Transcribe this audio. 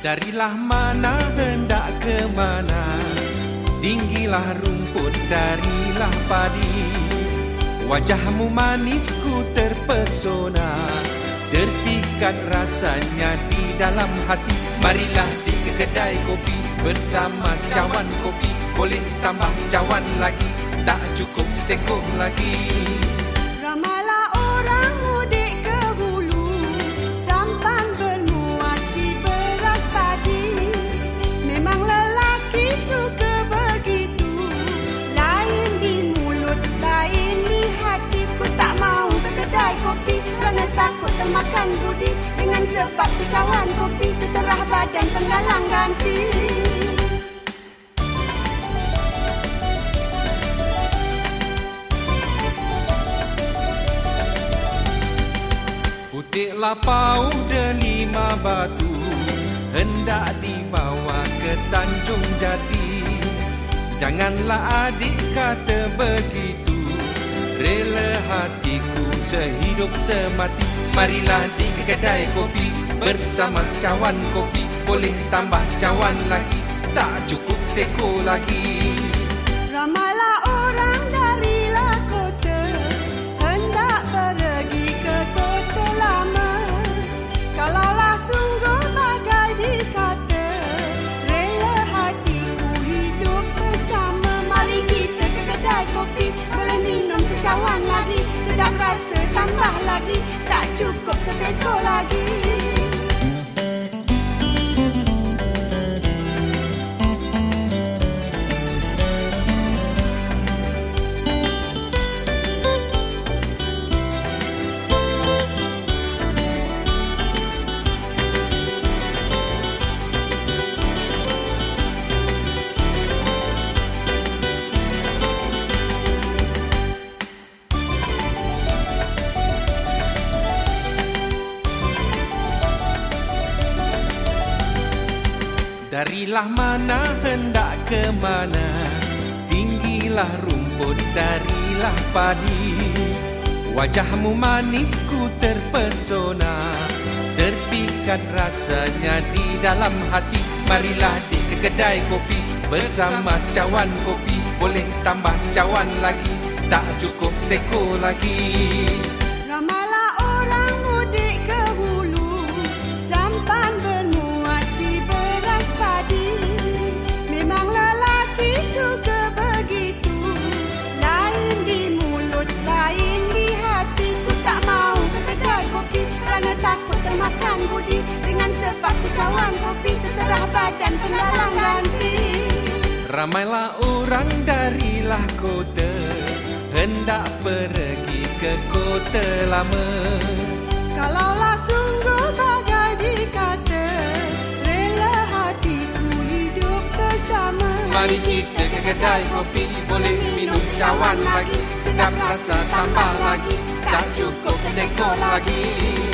Darilah mana hendak ke mana. Tinggilah rumput darilah padi. Wajahmu manis ku terpesona. Terpikat rasanya di dalam hati. Marilah di kedai kopi bersama secawan kopi. Boleh tambah secawan lagi. Tak cukup setengah lagi makan budi dengan sebab sekawan kopi terserah badan penggalang ganti. Putih lapau delima batu hendak dibawa ke Tanjung Jati. Janganlah adik kata begitu, hatiku sehidup semati. Marilah di kedai kopi bersama secawan kopi. Boleh tambah secawan lagi, tak cukup seteko lagi cukup sepeko Darilah mana hendak ke mana. Tinggilah rumput darilah padi. Wajahmu manis ku terpesona. Terpikat rasanya di dalam hati. Marilah di ke kedai kopi Bersama secawan kopi. Boleh tambah secawan lagi Tak cukup seteko lagi Ramailah orang darilah kota Hendak pergi ke kota lama. Kalaulah sungguh bagai dikata Rela hatiku hidup bersama. Mari kita ke kedai kopi Boleh minum cawan lagi. Sedap rasa tambah lagi Tak cukup sedekor lagi